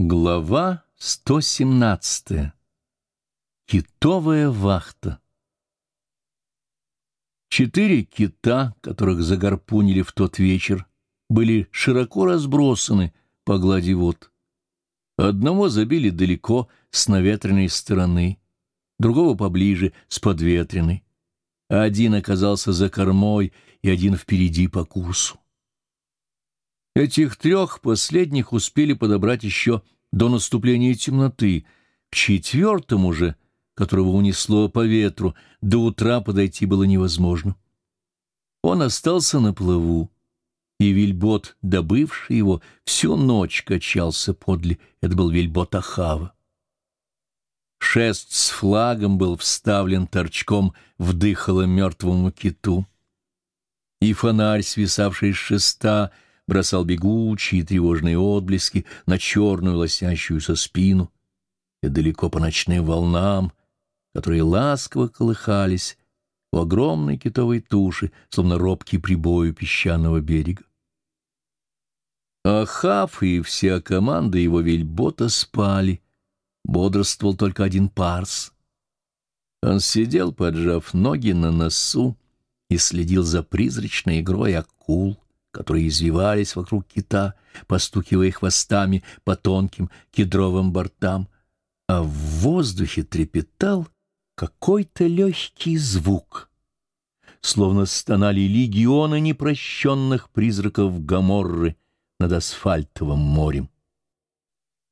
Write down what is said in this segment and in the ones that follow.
Глава 117. Китовая вахта. Четыре кита, которых загарпунили в тот вечер, были широко разбросаны по глади вод. Одного забили далеко, с наветренной стороны, другого поближе, с подветренной. Один оказался за кормой и один впереди по курсу. Этих трех последних успели подобрать еще до наступления темноты. К четвертому же, которого унесло по ветру, до утра подойти было невозможно. Он остался на плаву, и вельбот, добывший его, всю ночь качался подле. Это был вельбот Ахава. Шест с флагом был вставлен торчком в дыхало мертвому киту. И фонарь, свисавший с шеста, — бросал бегучие тревожные отблески на черную лосящуюся спину и далеко по ночным волнам, которые ласково колыхались у огромной китовой туши, словно робкий прибой у песчаного берега. Ахав и вся команда его вельбота спали, бодрствовал только один парс. Он сидел, поджав ноги на носу, и следил за призрачной игрой акул которые извивались вокруг кита, постукивая хвостами по тонким кедровым бортам, а в воздухе трепетал какой-то легкий звук, словно стонали легионы непрощенных призраков Гаморры над асфальтовым морем.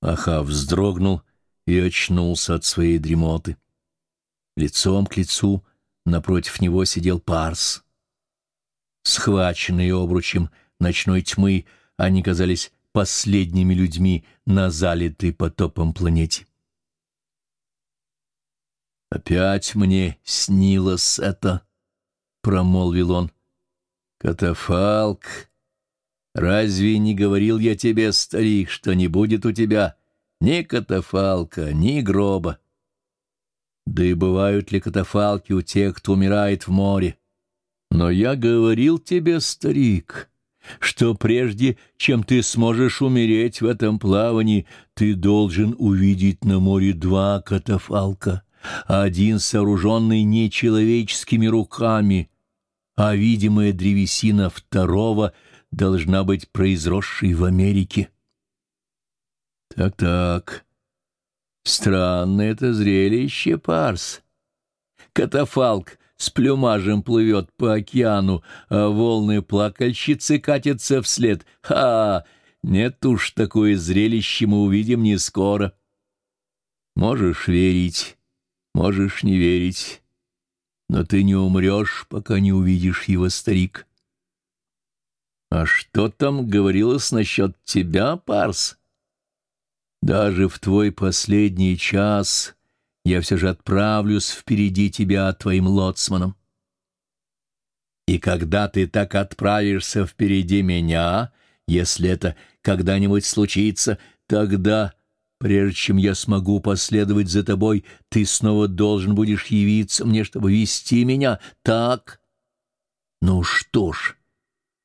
Аха вздрогнул и очнулся от своей дремоты. Лицом к лицу напротив него сидел Парс — Схваченные обручем ночной тьмы, они казались последними людьми на залитой потопом планете. «Опять мне снилось это», — промолвил он. «Катафалк, разве не говорил я тебе, старик, что не будет у тебя ни катафалка, ни гроба? Да и бывают ли катафалки у тех, кто умирает в море?» Но я говорил тебе, старик, что прежде, чем ты сможешь умереть в этом плавании, ты должен увидеть на море два катафалка, один сооруженный нечеловеческими руками, а видимая древесина второго должна быть произросшей в Америке. Так-так, странное это зрелище, Парс. Катафалк — с плюмажем плывет по океану, а волны плакальщицы катятся вслед. Ха! Нет уж, такое зрелище мы увидим не скоро. Можешь верить, можешь не верить, но ты не умрешь, пока не увидишь его, старик. А что там говорилось насчет тебя, Парс? Даже в твой последний час я все же отправлюсь впереди тебя твоим лоцманом. И когда ты так отправишься впереди меня, если это когда-нибудь случится, тогда, прежде чем я смогу последовать за тобой, ты снова должен будешь явиться мне, чтобы вести меня так. Ну что ж,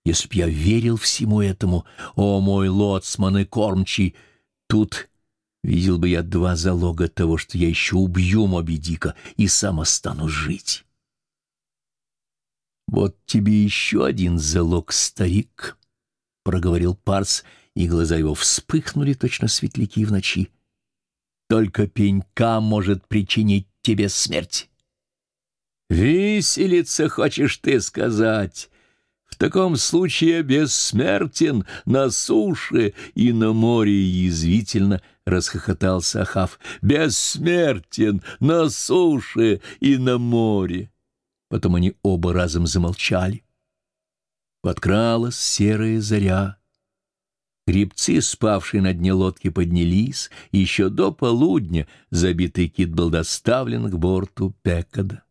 если б я верил всему этому, о мой лоцман и кормчий, тут Видел бы я два залога того, что я еще убью Моби Дика и сам останусь жить. «Вот тебе еще один залог, старик», — проговорил Парс, и глаза его вспыхнули точно светляки в ночи. «Только пенька может причинить тебе смерть». «Виселица, хочешь ты сказать?» В таком случае бессмертен на суше и на море язвительно расхохотался Ахав. Бессмертен на суше и на море. Потом они оба разом замолчали. Подкралась серая заря. Грибцы, спавшие на дне лодки, поднялись, и еще до полудня забитый кит был доставлен к борту Пекада.